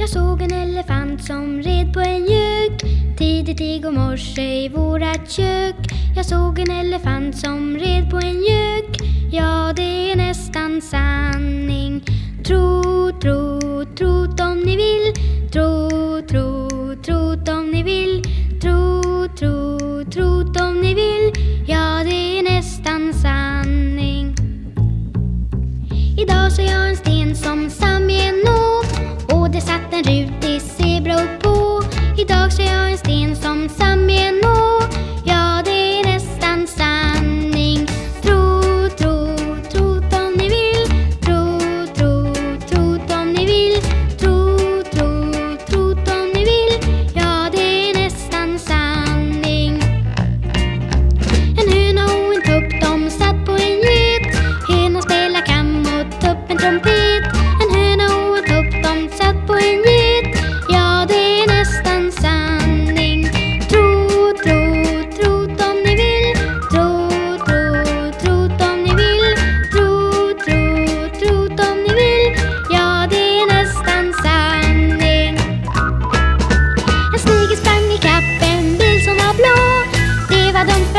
Jag såg en elefant som red på en jök Tidigt igår morse i vårat kök. Jag såg en elefant som red på en jök Ja, det är nästan sanning. Tro, tro, trot om ni vill. Tro, tro, trot om ni vill. en sten som Sami är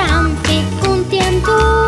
durante un tiempo.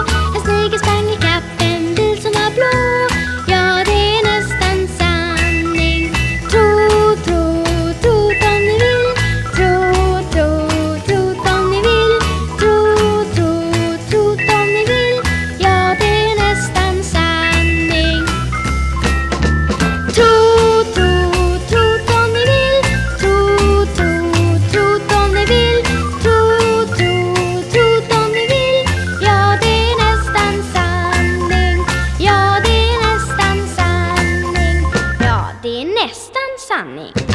赞呢。